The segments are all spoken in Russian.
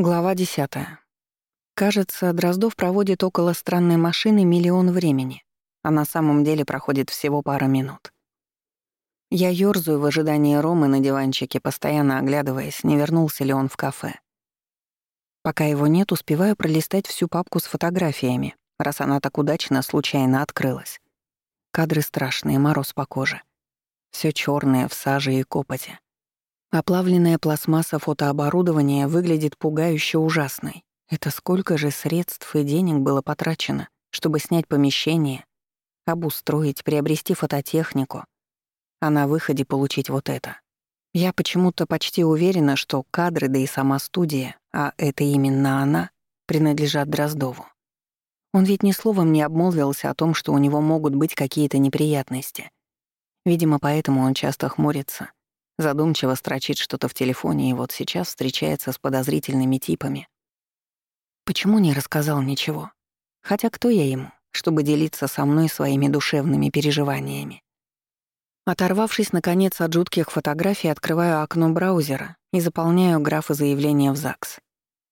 Глава 10. Кажется, Дроздов проводит около странной машины миллион времени, а на самом деле проходит всего пара минут. Я ёрзаю в ожидании Ромы на диванчике, постоянно оглядываясь, не вернулся ли он в кафе. Пока его нет, успеваю пролистать всю папку с фотографиями, раз она так удачно случайно открылась. Кадры страшные, мороз по коже. Все черное в саже и копоте. Оплавленная пластмасса фотооборудования выглядит пугающе ужасной. Это сколько же средств и денег было потрачено, чтобы снять помещение, обустроить, приобрести фототехнику, а на выходе получить вот это. Я почему-то почти уверена, что кадры, да и сама студия, а это именно она, принадлежат Дроздову. Он ведь ни словом не обмолвился о том, что у него могут быть какие-то неприятности. Видимо, поэтому он часто хмурится — Задумчиво строчит что-то в телефоне и вот сейчас встречается с подозрительными типами. Почему не рассказал ничего? Хотя кто я ему, чтобы делиться со мной своими душевными переживаниями? Оторвавшись, наконец, от жутких фотографий, открываю окно браузера и заполняю графы заявления в ЗАГС.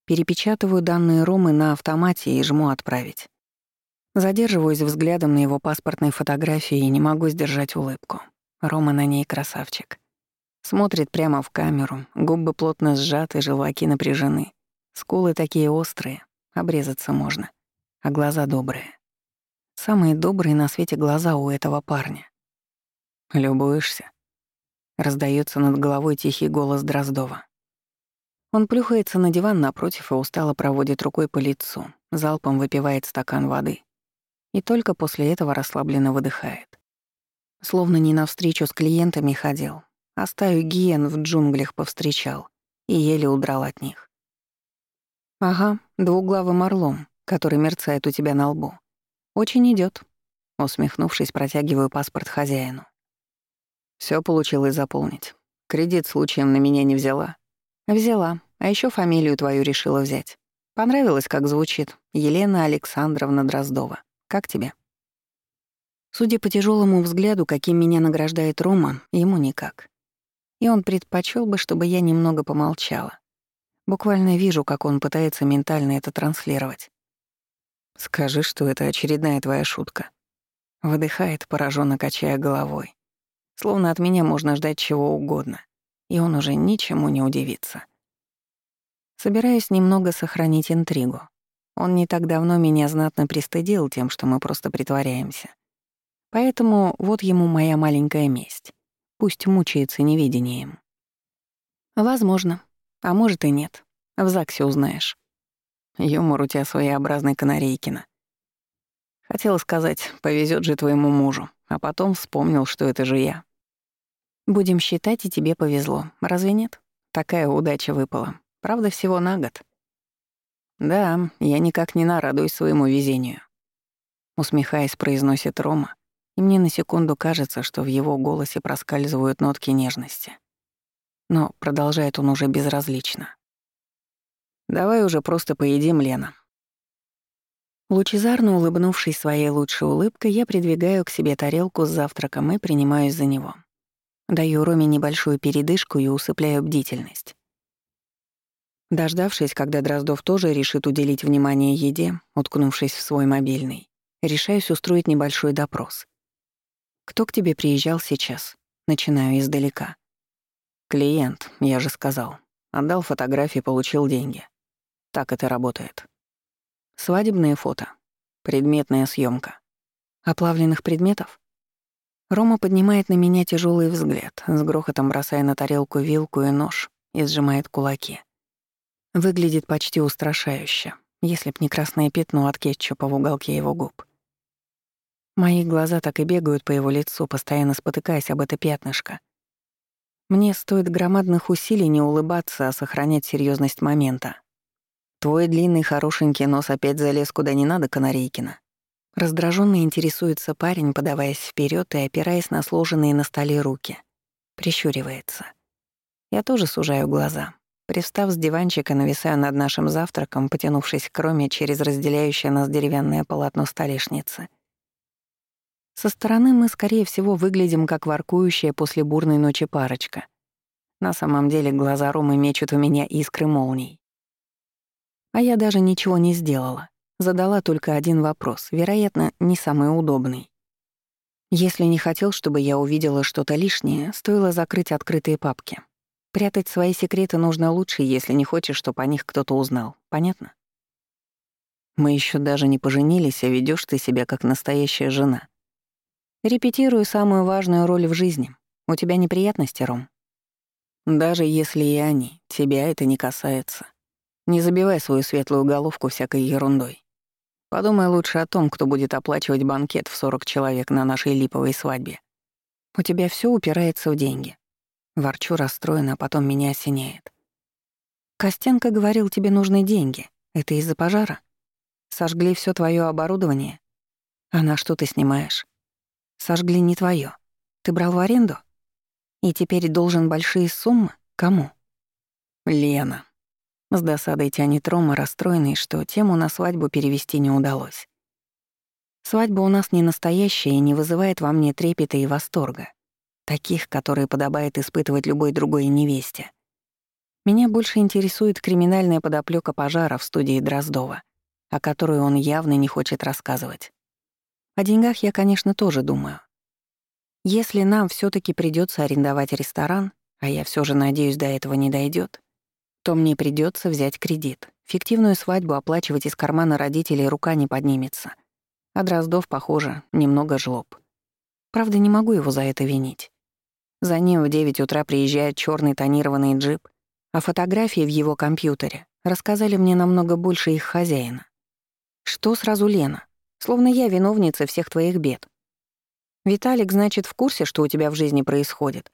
Перепечатываю данные Ромы на автомате и жму «Отправить». Задерживаюсь взглядом на его паспортной фотографии и не могу сдержать улыбку. Рома на ней красавчик. Смотрит прямо в камеру, губы плотно сжаты, желваки напряжены. Скулы такие острые, обрезаться можно. А глаза добрые. Самые добрые на свете глаза у этого парня. «Любуешься?» Раздается над головой тихий голос Дроздова. Он плюхается на диван напротив и устало проводит рукой по лицу, залпом выпивает стакан воды. И только после этого расслабленно выдыхает. Словно не навстречу с клиентами ходил, а стаю гиен в джунглях повстречал и еле удрал от них. «Ага, двуглавым орлом, который мерцает у тебя на лбу. Очень идет. усмехнувшись, протягиваю паспорт хозяину. Все получилось заполнить. Кредит случаем на меня не взяла?» «Взяла, а еще фамилию твою решила взять. Понравилось, как звучит. Елена Александровна Дроздова. Как тебе?» Судя по тяжелому взгляду, каким меня награждает Рома, ему никак и он предпочел бы, чтобы я немного помолчала. Буквально вижу, как он пытается ментально это транслировать. «Скажи, что это очередная твоя шутка». Выдыхает, пораженно качая головой. Словно от меня можно ждать чего угодно, и он уже ничему не удивится. Собираюсь немного сохранить интригу. Он не так давно меня знатно пристыдил тем, что мы просто притворяемся. Поэтому вот ему моя маленькая месть. Пусть мучается неведением. Возможно. А может и нет. В ЗАГСе узнаешь. Юмор у тебя своеобразный Канарейкина. Хотел сказать, повезет же твоему мужу, а потом вспомнил, что это же я. Будем считать, и тебе повезло. Разве нет? Такая удача выпала. Правда, всего на год. Да, я никак не нарадуюсь своему везению. Усмехаясь, произносит Рома, и мне на секунду кажется, что в его голосе проскальзывают нотки нежности. Но продолжает он уже безразлично. «Давай уже просто поедим, Лена». Лучезарно улыбнувшись своей лучшей улыбкой, я придвигаю к себе тарелку с завтраком и принимаюсь за него. Даю Роме небольшую передышку и усыпляю бдительность. Дождавшись, когда Дроздов тоже решит уделить внимание еде, уткнувшись в свой мобильный, решаюсь устроить небольшой допрос. «Кто к тебе приезжал сейчас?» Начинаю издалека. «Клиент, я же сказал. Отдал фотографии, получил деньги. Так это работает. Свадебные фото. Предметная съемка. Оплавленных предметов?» Рома поднимает на меня тяжелый взгляд, с грохотом бросая на тарелку вилку и нож и сжимает кулаки. Выглядит почти устрашающе, если б не красное пятно от кетчупа в уголке его губ. Мои глаза так и бегают по его лицу, постоянно спотыкаясь об это пятнышко. Мне стоит громадных усилий не улыбаться, а сохранять серьезность момента. Твой длинный хорошенький нос опять залез куда не надо, Канарейкина. Раздраженно интересуется парень, подаваясь вперед и опираясь на сложенные на столе руки. Прищуривается. Я тоже сужаю глаза. Пристав с диванчика, нависаю над нашим завтраком, потянувшись к Роме через разделяющее нас деревянное полотно столешницы — со стороны мы, скорее всего, выглядим как воркующая после бурной ночи парочка. На самом деле глаза Ромы мечут у меня искры молний. А я даже ничего не сделала. Задала только один вопрос, вероятно, не самый удобный. Если не хотел, чтобы я увидела что-то лишнее, стоило закрыть открытые папки. Прятать свои секреты нужно лучше, если не хочешь, чтобы о них кто-то узнал. Понятно? Мы еще даже не поженились, а ведешь ты себя как настоящая жена. Репетирую самую важную роль в жизни. У тебя неприятности, Ром? Даже если и они, тебя это не касается. Не забивай свою светлую головку всякой ерундой. Подумай лучше о том, кто будет оплачивать банкет в 40 человек на нашей липовой свадьбе. У тебя все упирается в деньги. Ворчу расстроена, а потом меня осеняет. Костенко говорил, тебе нужны деньги. Это из-за пожара? Сожгли все твое оборудование? А на что ты снимаешь? Сожгли не твое. Ты брал в аренду? И теперь должен большие суммы? Кому? Лена. С досадой тянет Рома, расстроенный, что тему на свадьбу перевести не удалось. Свадьба у нас не настоящая и не вызывает во мне трепета и восторга. Таких, которые подобает испытывать любой другой невесте. Меня больше интересует криминальная подоплека пожара в студии Дроздова, о которой он явно не хочет рассказывать. О деньгах я, конечно, тоже думаю. Если нам все таки придется арендовать ресторан, а я все же надеюсь, до этого не дойдет, то мне придется взять кредит. Фиктивную свадьбу оплачивать из кармана родителей рука не поднимется. А Дроздов, похоже, немного жлоб. Правда, не могу его за это винить. За ним в 9 утра приезжает черный тонированный джип, а фотографии в его компьютере рассказали мне намного больше их хозяина. Что сразу Лена? Словно я виновница всех твоих бед. Виталик, значит, в курсе, что у тебя в жизни происходит.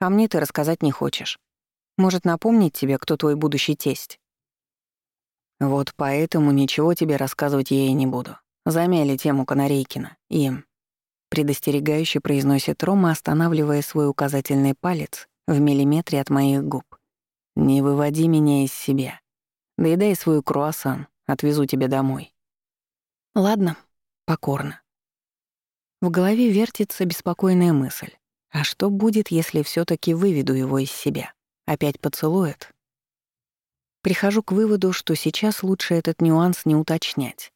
А мне ты рассказать не хочешь. Может, напомнить тебе, кто твой будущий тесть? Вот поэтому ничего тебе рассказывать я и не буду. Замяли тему Канарейкина. Им. Предостерегающе произносит Рома, останавливая свой указательный палец в миллиметре от моих губ. «Не выводи меня из себя. Доедай свою круассан, отвезу тебя домой». Ладно, покорно. В голове вертится беспокойная мысль. А что будет, если все таки выведу его из себя? Опять поцелует? Прихожу к выводу, что сейчас лучше этот нюанс не уточнять.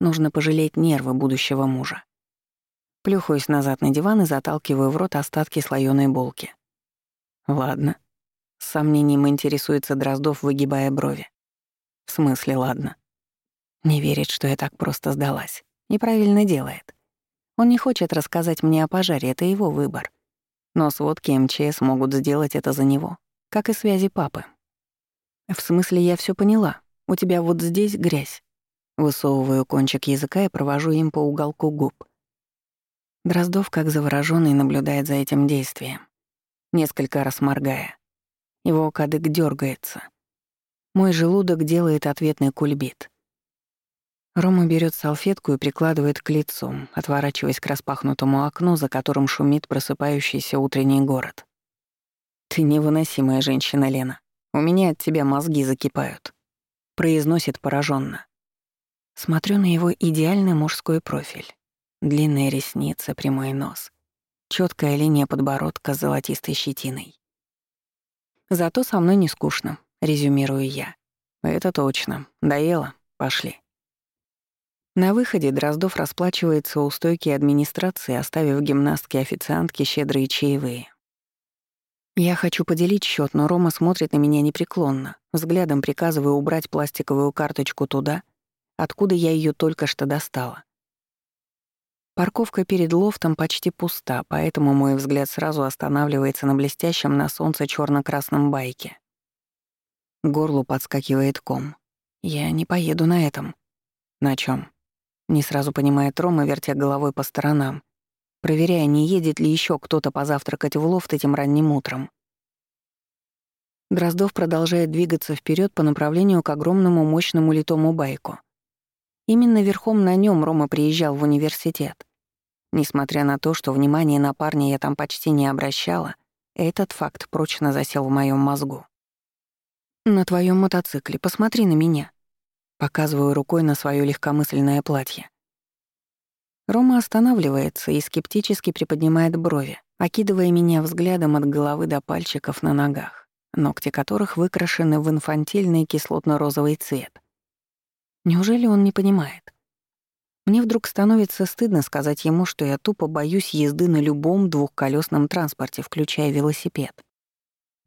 Нужно пожалеть нервы будущего мужа. Плюхаюсь назад на диван и заталкиваю в рот остатки слоёной булки. Ладно. С сомнением интересуется Дроздов, выгибая брови. В смысле, ладно. Не верит, что я так просто сдалась. Неправильно делает. Он не хочет рассказать мне о пожаре, это его выбор. Но сводки МЧС могут сделать это за него, как и связи папы. В смысле, я все поняла. У тебя вот здесь грязь. Высовываю кончик языка и провожу им по уголку губ. Дроздов, как заворожённый, наблюдает за этим действием, несколько раз моргая. Его кадык дергается. Мой желудок делает ответный кульбит. Рома берет салфетку и прикладывает к лицу, отворачиваясь к распахнутому окну, за которым шумит просыпающийся утренний город. «Ты невыносимая женщина, Лена. У меня от тебя мозги закипают», — произносит пораженно. Смотрю на его идеальный мужской профиль. Длинные ресницы, прямой нос. четкая линия подбородка с золотистой щетиной. «Зато со мной не скучно», — резюмирую я. «Это точно. Доела. Пошли». На выходе Дроздов расплачивается у стойки администрации, оставив гимнастке официантке щедрые чаевые. Я хочу поделить счет, но Рома смотрит на меня непреклонно, взглядом приказывая убрать пластиковую карточку туда, откуда я ее только что достала. Парковка перед лофтом почти пуста, поэтому мой взгляд сразу останавливается на блестящем на солнце черно красном байке. Горлу подскакивает ком. Я не поеду на этом. На чем? Не сразу понимает Рома, вертя головой по сторонам, проверяя, не едет ли еще кто-то позавтракать в лофт этим ранним утром. Дроздов продолжает двигаться вперед по направлению к огромному мощному литому байку. Именно верхом на нем Рома приезжал в университет. Несмотря на то, что внимание на парня я там почти не обращала, этот факт прочно засел в моем мозгу. «На твоем мотоцикле, посмотри на меня», Показываю рукой на свое легкомысленное платье. Рома останавливается и скептически приподнимает брови, окидывая меня взглядом от головы до пальчиков на ногах, ногти которых выкрашены в инфантильный кислотно-розовый цвет. Неужели он не понимает? Мне вдруг становится стыдно сказать ему, что я тупо боюсь езды на любом двухколесном транспорте, включая велосипед.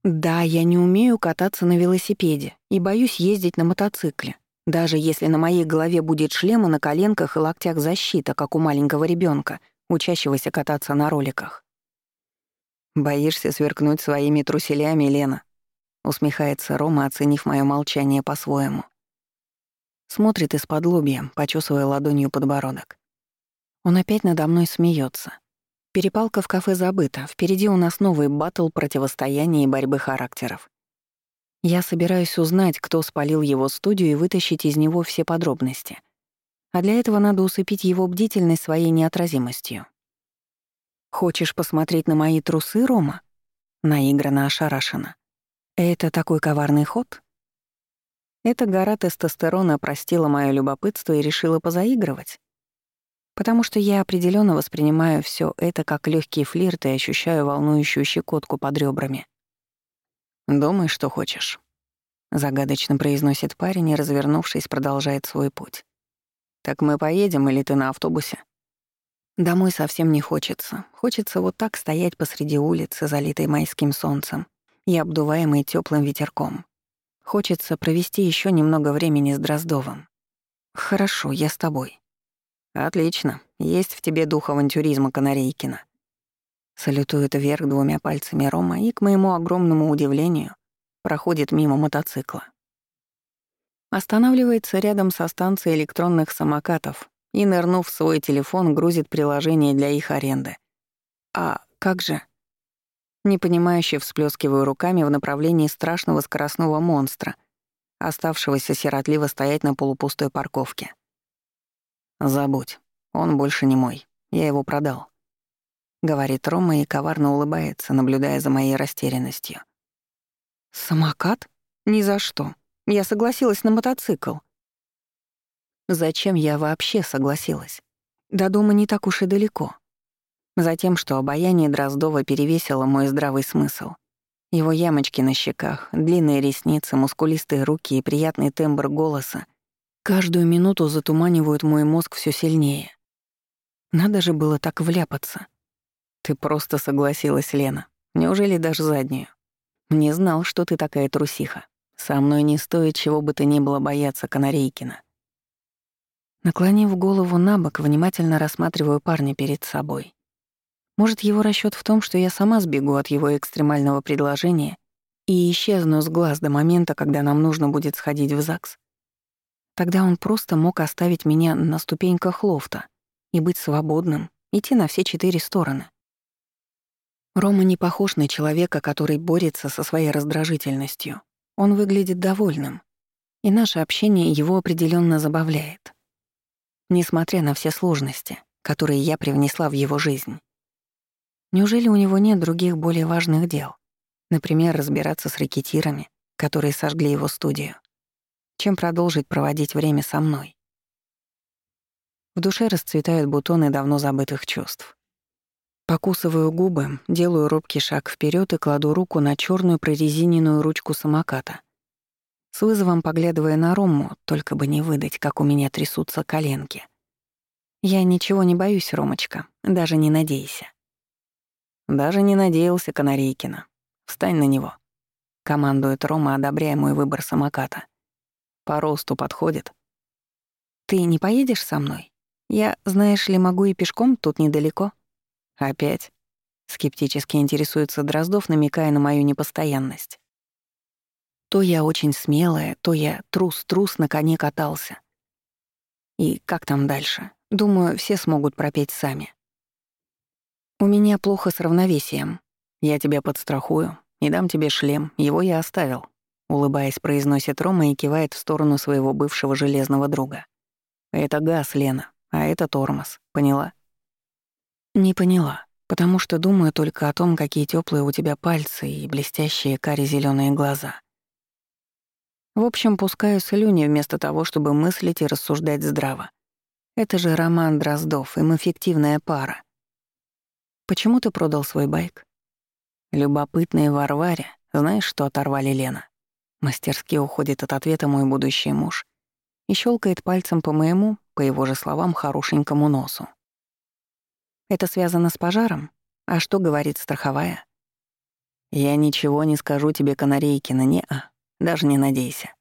Да, я не умею кататься на велосипеде и боюсь ездить на мотоцикле, даже если на моей голове будет шлем и на коленках и локтях защита, как у маленького ребенка, учащегося кататься на роликах. «Боишься сверкнуть своими труселями, Лена?» — усмехается Рома, оценив моё молчание по-своему. Смотрит из-под лобья, почесывая ладонью подбородок. Он опять надо мной смеется. Перепалка в кафе забыта. Впереди у нас новый баттл противостояния и борьбы характеров. Я собираюсь узнать, кто спалил его студию и вытащить из него все подробности. А для этого надо усыпить его бдительность своей неотразимостью. «Хочешь посмотреть на мои трусы, Рома?» Наигранно ошарашена. «Это такой коварный ход?» Эта гора тестостерона простила моё любопытство и решила позаигрывать. Потому что я определенно воспринимаю все это как легкий флирт и ощущаю волнующую щекотку под ребрами. «Думай, что хочешь», — загадочно произносит парень и, развернувшись, продолжает свой путь. «Так мы поедем или ты на автобусе?» Домой совсем не хочется. Хочется вот так стоять посреди улицы, залитой майским солнцем и обдуваемой теплым ветерком. Хочется провести еще немного времени с Дроздовым. Хорошо, я с тобой. Отлично. Есть в тебе дух авантюризма Канарейкина. Салютует вверх двумя пальцами Рома и, к моему огромному удивлению, проходит мимо мотоцикла. Останавливается рядом со станцией электронных самокатов и, нырнув в свой телефон, грузит приложение для их аренды. А как же? непонимающе всплескиваю руками в направлении страшного скоростного монстра, оставшегося сиротливо стоять на полупустой парковке. «Забудь, он больше не мой, я его продал», — говорит Рома и коварно улыбается, наблюдая за моей растерянностью. «Самокат? Ни за что. Я согласилась на мотоцикл». Зачем я вообще согласилась? До дома не так уж и далеко. Затем, что обаяние Дроздова перевесило мой здравый смысл. Его ямочки на щеках, длинные ресницы, мускулистые руки и приятный тембр голоса каждую минуту затуманивают мой мозг все сильнее. Надо же было так вляпаться. Ты просто согласилась, Лена. Неужели даже заднюю? Не знал, что ты такая трусиха. Со мной не стоит чего бы то ни было бояться Канарейкина. Наклонив голову на бок, внимательно рассматриваю парня перед собой. Может, его расчёт в том, что я сама сбегу от его экстремального предложения и исчезну с глаз до момента, когда нам нужно будет сходить в ЗАГС? Тогда он просто мог оставить меня на ступеньках лофта и быть свободным, идти на все четыре стороны. Рома не похож на человека, который борется со своей раздражительностью. Он выглядит довольным, и наше общение его определенно забавляет. Несмотря на все сложности, которые я привнесла в его жизнь. Неужели у него нет других более важных дел? Например, разбираться с рэкетирами, которые сожгли его студию, чем продолжить проводить время со мной. В душе расцветают бутоны давно забытых чувств. Покусываю губы, делаю робкий шаг вперед и кладу руку на черную прорезиненную ручку самоката. С вызовом поглядывая на Рому, только бы не выдать, как у меня трясутся коленки. Я ничего не боюсь, Ромочка, даже не надейся. Даже не надеялся Канарейкина. Встань на него. Командует Рома, одобряя мой выбор самоката. По росту подходит. Ты не поедешь со мной? Я, знаешь ли, могу и пешком, тут недалеко. Опять? Скептически интересуется Дроздов, намекая на мою непостоянность. То я очень смелая, то я трус-трус на коне катался. И как там дальше? Думаю, все смогут пропеть сами. «У меня плохо с равновесием. Я тебя подстрахую и дам тебе шлем, его я оставил», — улыбаясь, произносит Рома и кивает в сторону своего бывшего железного друга. «Это газ, Лена, а это тормоз. Поняла?» «Не поняла, потому что думаю только о том, какие теплые у тебя пальцы и блестящие кари зеленые глаза». В общем, пускаю слюни вместо того, чтобы мыслить и рассуждать здраво. Это же Роман Дроздов, им эффективная пара. Почему ты продал свой байк? Любопытные Варваре, знаешь, что оторвали Лена? Мастерски уходит от ответа мой будущий муж и щелкает пальцем по моему, по его же словам, хорошенькому носу. Это связано с пожаром? А что говорит страховая? Я ничего не скажу тебе, Канарейкина, не-а. Даже не надейся.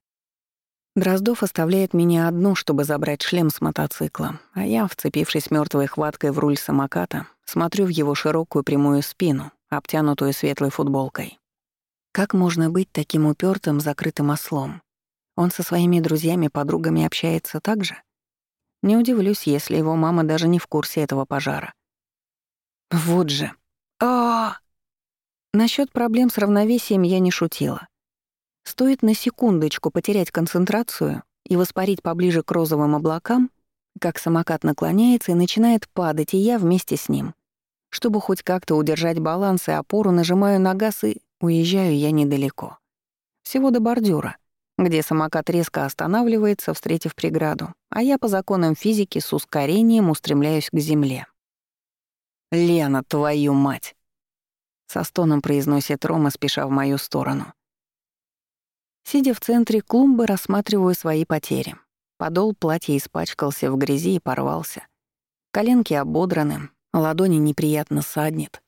Дроздов оставляет меня одну, чтобы забрать шлем с мотоцикла, а я, вцепившись мертвой хваткой в руль самоката, смотрю в его широкую прямую спину, обтянутую светлой футболкой. Как можно быть таким упертым, закрытым ослом? Он со своими друзьями-подругами общается так же? Не удивлюсь, если его мама даже не в курсе этого пожара. Вот же. а! Насчёт проблем с равновесием я не шутила. Стоит на секундочку потерять концентрацию и воспарить поближе к розовым облакам, как самокат наклоняется и начинает падать, и я вместе с ним. Чтобы хоть как-то удержать баланс и опору, нажимаю на газ и уезжаю я недалеко. Всего до бордюра, где самокат резко останавливается, встретив преграду, а я по законам физики с ускорением устремляюсь к земле. «Лена, твою мать!» Со стоном произносит Рома, спеша в мою сторону. Сидя в центре клумбы, рассматриваю свои потери. Подол платья испачкался в грязи и порвался. Коленки ободраны, ладони неприятно саднет.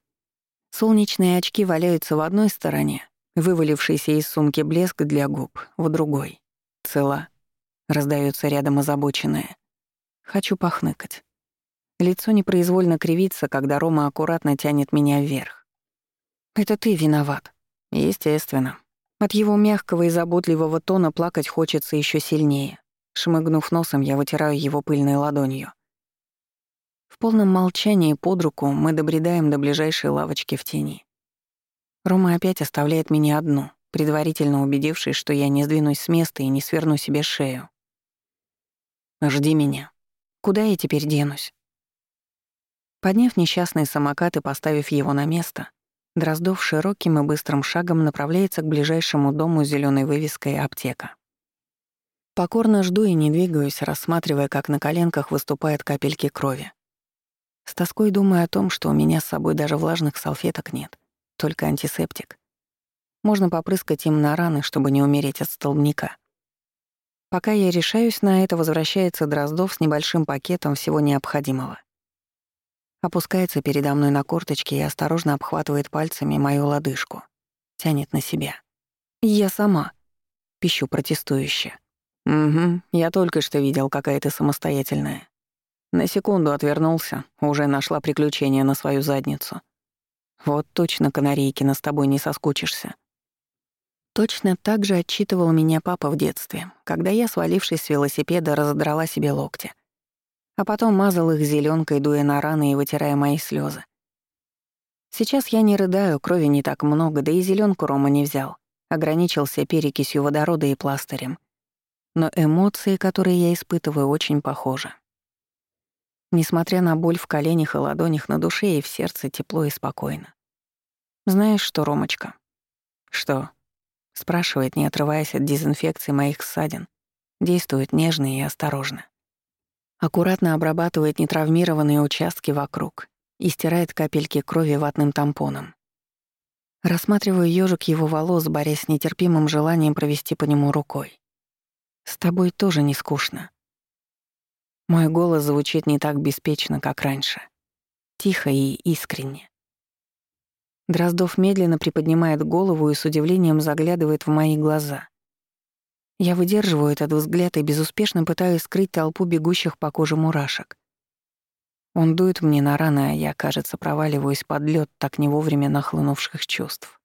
Солнечные очки валяются в одной стороне, вывалившийся из сумки блеск для губ — в другой. Цела. Раздается рядом озабоченное. Хочу похныкать. Лицо непроизвольно кривится, когда Рома аккуратно тянет меня вверх. «Это ты виноват». «Естественно», от его мягкого и заботливого тона плакать хочется еще сильнее. Шмыгнув носом, я вытираю его пыльной ладонью. В полном молчании под руку мы добредаем до ближайшей лавочки в тени. Рома опять оставляет меня одну, предварительно убедившись, что я не сдвинусь с места и не сверну себе шею. «Жди меня. Куда я теперь денусь?» Подняв несчастный самокат и поставив его на место, Дроздов широким и быстрым шагом направляется к ближайшему дому с зеленой вывеской «Аптека». Покорно жду и не двигаюсь, рассматривая, как на коленках выступают капельки крови. С тоской думаю о том, что у меня с собой даже влажных салфеток нет, только антисептик. Можно попрыскать им на раны, чтобы не умереть от столбняка. Пока я решаюсь на это, возвращается Дроздов с небольшим пакетом всего необходимого. Опускается передо мной на корточки и осторожно обхватывает пальцами мою лодыжку. Тянет на себя. «Я сама», — пищу протестующе. «Угу, я только что видел, какая ты самостоятельная. На секунду отвернулся, уже нашла приключение на свою задницу. Вот точно, Канарейкина, с тобой не соскучишься». Точно так же отчитывал меня папа в детстве, когда я, свалившись с велосипеда, разодрала себе локти а потом мазал их зеленкой, дуя на раны и вытирая мои слезы. Сейчас я не рыдаю, крови не так много, да и зеленку Рома не взял. Ограничился перекисью водорода и пластырем. Но эмоции, которые я испытываю, очень похожи. Несмотря на боль в коленях и ладонях, на душе и в сердце тепло и спокойно. «Знаешь что, Ромочка?» «Что?» — спрашивает, не отрываясь от дезинфекции моих ссадин. Действует нежно и осторожно. Аккуратно обрабатывает нетравмированные участки вокруг и стирает капельки крови ватным тампоном. Рассматриваю ёжик его волос, борясь с нетерпимым желанием провести по нему рукой. «С тобой тоже не скучно». Мой голос звучит не так беспечно, как раньше. Тихо и искренне. Дроздов медленно приподнимает голову и с удивлением заглядывает в мои глаза. Я выдерживаю этот взгляд и безуспешно пытаюсь скрыть толпу бегущих по коже мурашек. Он дует мне на раны, а я, кажется, проваливаюсь под лед так не вовремя нахлынувших чувств.